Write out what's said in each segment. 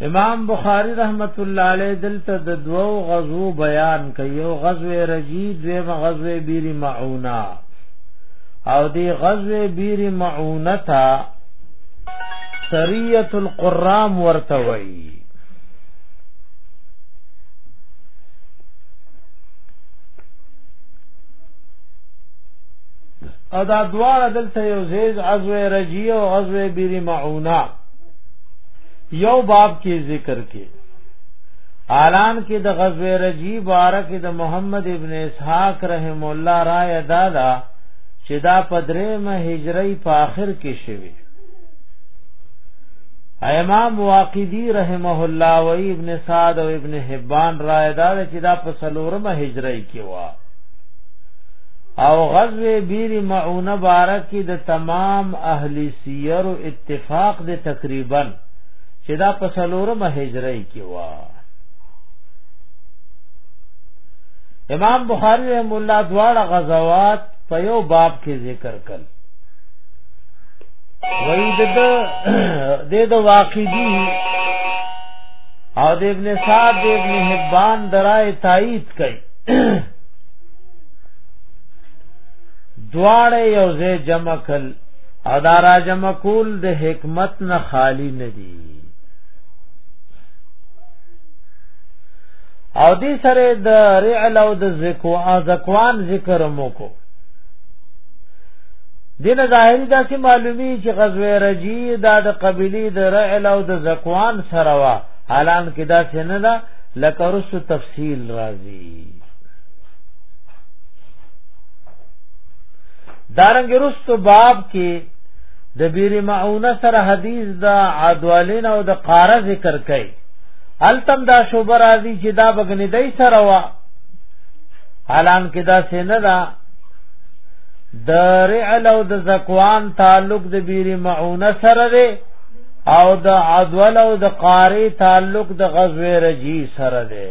امام بخاری رحمت الله علیه دلته د دوو غزو بیان کوي یو غزوه رجی دویم غزوه بیر معونه او دی غزوه بیر معونه تا سریه القرام ورته وایي او دا دواړه دلته یو زیز عزوه رجیه او عزوه بیری معونه یو باب کې ذکر کې اعلان کې د غزوه رجی بارک د محمد ابن اسحاق رحم الله رائے دادا چې دا پدرې مه هجری په آخر کې شوی امام واقدی رحمه الله و ابن سعد او ابن حبان رائے دادا چې دا په سلورمه هجری کې وای او غزوه بیر معونه بارک د تمام اهل سیر اتفاق د تقریبا چې دا په سلورمه هجری کې وا امام بخاری رحم الله دواړه غزوات په یو باب کې ذکر کړ وای د د د واقعي او د ابن سعد د ابن حبان درای تایید کړي دواړه یو ځای جمع کل او دا را جمع کول د حکمت نه خالی نه دي او دې سره د رعل او د زکو ازکوان ذکر مو کو دینه ظاهری دا چې معلومی چې غزوه رجی دا د قبلی د رعل او د زکوان سره وا حالان کې دا څنګه دا لکه رسو تفصیل راځي دارنګ رستو باب کې د بیر معونه سره حدیث د عدوالین او د قاره ذکر کړي التم دا شوب راضی چې دا بغنی دای سره وا حالان کې دا سینه دا د رعل او د زکوان تعلق د بیر معونه سره دی او د عدول او د قاری تعلق د غزوه رجی سره دی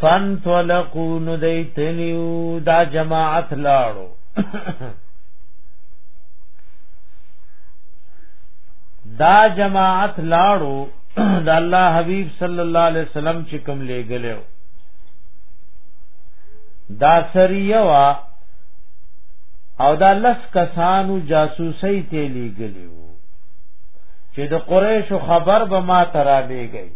فانطلقوا ندیتلیو دا جماعت لاړو دا جماعت لاړو د الله حبیب صلی الله علیه وسلم چې کوم لګلو دا سریه وا او دا لس کسانو جاسوسي ته لګلیو چې د قریش خبر به ما ترا لګی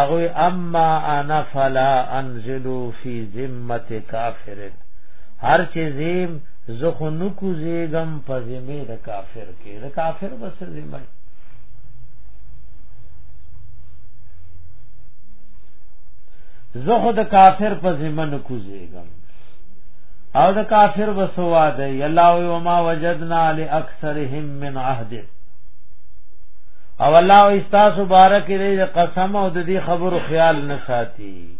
اغوی اما انا فلا انزلو فی ذمت کافر هر چې زیم زخو نکو زیګم په ذمه د کافر کې د کافر بس ذمه زخو د کافر په ذمه نکو زیګم او د کافر وسوا ده یلا و ما وجدنا لاکثرهم من عهد او الله او استاس مبارک دې د قسم او د دې خبرو خیال نه ساتي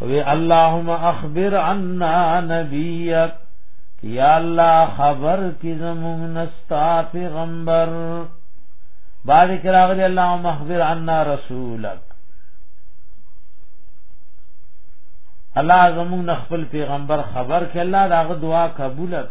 وی اللهم اخبر عنا نبیک یا الله خبر کی زمون نستا پیغمبر بعد کراغلی اللهم اخبر عنا رسولک الله زمون خپل پیغمبر خبر کله داغه دعا قبول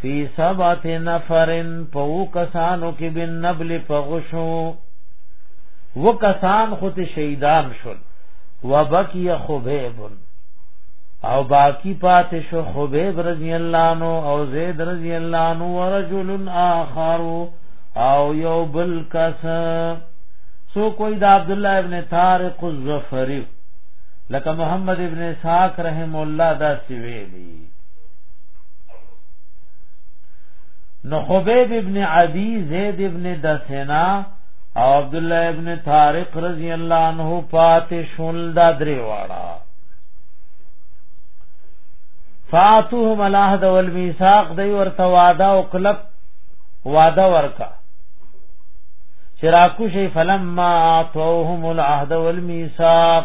فی سبات نفرن پو کسانو کې بن نبل پغشو وکسان خود شهیدان شول وبکی خبیب او باقی پات شو خبیب رضی اللہ عنہ او زید رضی اللہ عنہ ورجل آخر او یو بل کس سو کوئی دا عبداللہ ابن طارق الزفری لکه محمد ابن اسحاق رحم الله دا سویلی نو خبیب ابن عدی زید ابن دسنا او عبد الله ابن طارق رضی الله عنه پاتې شول دا درې واړه فاتوهم العهد والميثاق دی ورته وعده او کلک وعده ورکا چراکو شی فلما اعطوهم العهد والميثاق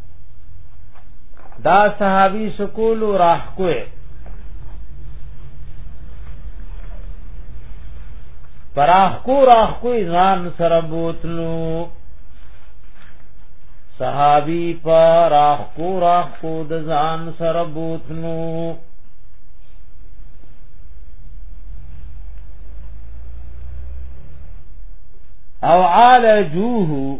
دا صحابي سکول راح کوه پراخ کو راخ کو ځان سره بوتلو صحابي پراخ کو راخ کو د ځان سره بوتلو او عالجوه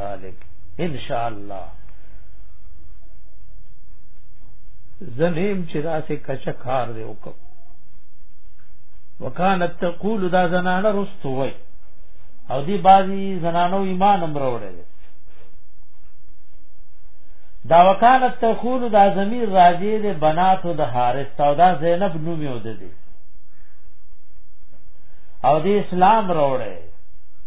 ذالک ان شاء الله زنیم چې داسې کچا کار دی وکړ وکانت تقول دا زنانه رستو وای او دی بازی زنانو ایمان امر وړل دا وکانت تقول دا زمیر راجی د بناتو د حارث او دا زینب نومي ود دي او د اسلام راوړل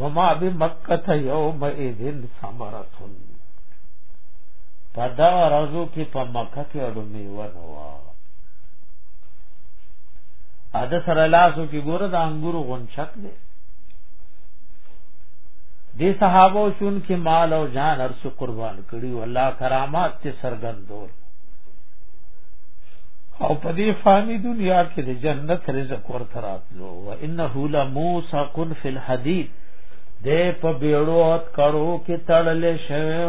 وما بمکه یوم اذن ثمرتن پدا رازو کې په مکه کې اډو میوه نو اده سره لاسو کې ګوره د انګور غونچک دی دې صحابه شون کې مال او جان ارس قربان کړي والله کرامات ته سرګندور او په دې فانی دنیا کې د جنت رزق ورته راتلو وانه لموسق فی الحدید دې په بیړو ات کړو کې تړل شوی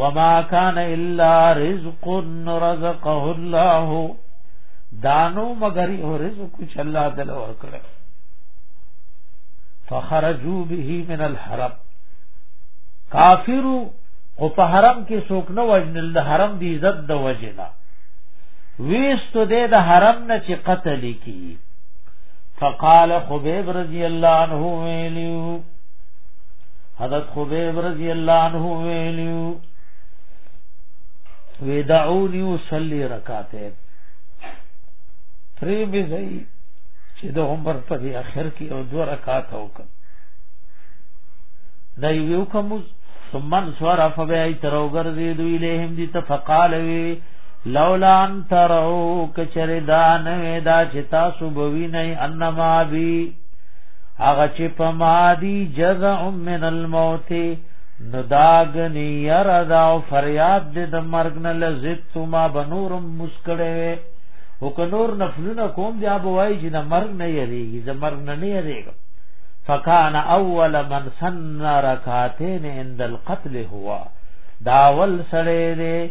وما کان الا رزق رزقه الله دانو مگر یو رزق چې الله تعالی ورکړي فخرجوا به من الحرم کافرو او په حرم کې څوک نه وجنل د حرم دی عزت د وجنه ویستو دې د حرم نه چې قتل کی فقال خبيب رضی الله عنه ویلو حضرت خبيب رضی الله عنه ویلو ودعوني وصلي رکعتين پرې به زئی چې د عمر په اخر کې او دوه رکعات وکړ دا یو کوم ثم انصرف بیا تر وګرځې دوی له هم دي تفقال وی لولا ان ترو کچر دا نوې دا چې تاسو بوي نه انما بي هغه چې په ما دي جزع من الموت نو داګنی ير دا او فریاد دې د مرګ نه لزت ما بنورم مسکړې او کنور نفلونه کوم دی ابو وای چې د مرګ نه یریږي د مرګ نه نه یریږي فکان اول من سن رکعتین عند القتل هوا داول سړی دی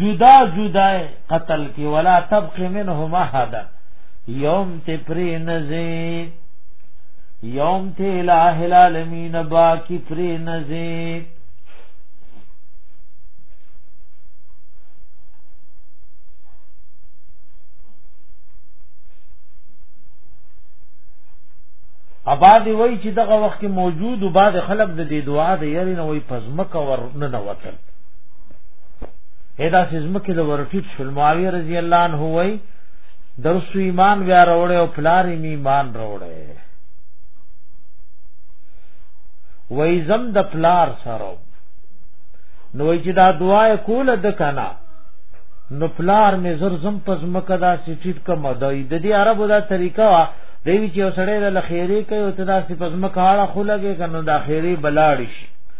جدا جدا قتل کی ولا تبقی منهم احد یوم تی پری نزی یوم تی الہ العالمین باقی پری نزی اباد وای چې دغه وخت موجود او بعد خلق د دې دعا د یری نه وای پزمک ور نه وتل ادا سزم کې د ورټیټ شول معاویه رضی الله عنه وای درس ایمان بیا راوړې او پلار یې ایمان راوړې وای زم د پلار سره نو چې دا دعا کوله د کنا نو پلار می زر زم پس مکه دا سټیټ کم دای د دې عربو دا طریقه وا دوی چې وسړی د لخيري کوي او تدا سي پس مکه اړه خلګي کنه د اخیری بلاړ شي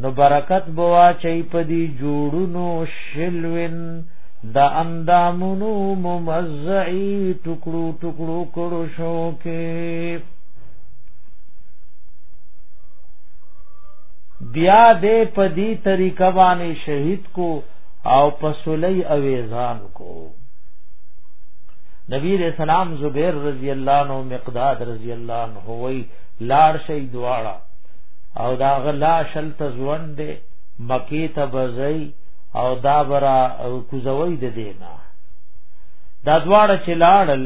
نو برکت بوا چي په دې جوړونو شلوین د اندامونو ممزعي ټکړو ټکړو کړو شو کې بیا دې په دې طریقه باندې شهید کو او پسولې اویزان کو نبی علیہ السلام زبیر رضی اللہ عنہ مقداد رضی اللہ عنہ ہوئی لار شئی دواړه او دا غلا شل تزوند دی مکی ته بزئی او دا برا کوزوي د دینا دا دواړه چې لاړل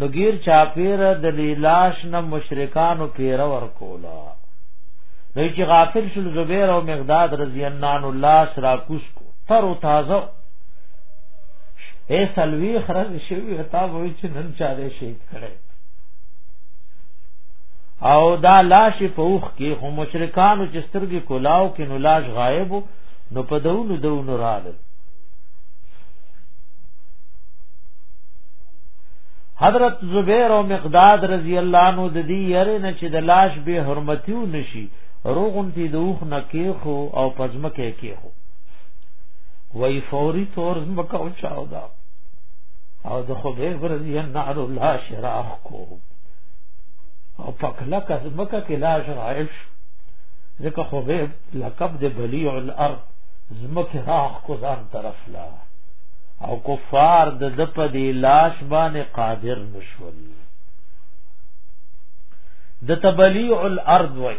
نګیر چاپیر د لیلاش نه مشرکانو پیر ور کولا نو چې غافل شل زبیر او مقداد رضی الله عنه الله سرا کوس کو تر او تازه اے سلوی خرج شوی تا وای چې نن چاره شهید کړي او دا لاش په اوخ کې خو مشرکانو چې سترګې کولاو کې نو لاش غایب نو په دونو دونو رااله حضرت زبیر او مقداد رضی الله عنه د دې یره نه چې د لاش به حرمتیو نشي روغون تی دوخ نه کېخو او پزما کې کېخو وای فوري تور زمکه او چاو دا او د خبیب رضی الله عنه لاش راخ کو او پکلا کزمکه کې لا شرایب شو ځکه خو به لقب د بلیع الارض زمکه راخ کو ځان طرف لا او کفار د د په دی لاش باندې قادر نشول د تبلیع الارض وای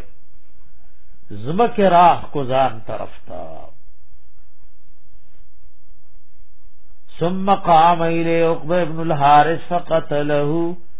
زمکه راخ کو ځان طرف تا ثم قام الى عقبه ابن الحارث فقتله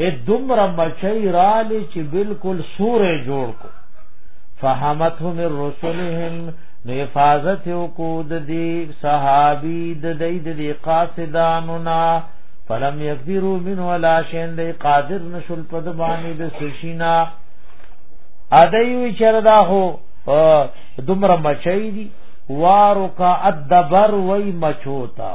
اے دمر مچی رالی چې بالکل سورې جوړ کو فهمتهم الرسلهم نو حفاظت کو د دې صحابي د دې د دې قاصدانو نا فلم يقدروا من ولا شيء دې قادر نشل په باندې د سشینا ادیو چردا هو دمر مچی دی وارو کا ادبر وای مچوتا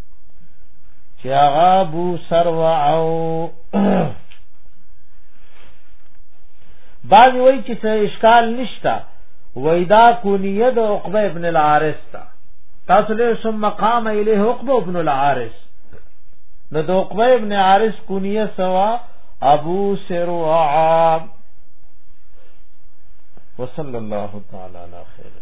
چې هغه ابو سروا او بعض وای چې څه اشکال نشتا وېدا کونیه د عقبه ابن العارث تا تاسو له سم مقام الیه عقبه ابن العارث نو د عقبه ابن عارث کونیه سوا ابو سروا وصلی الله تعالی علی خیر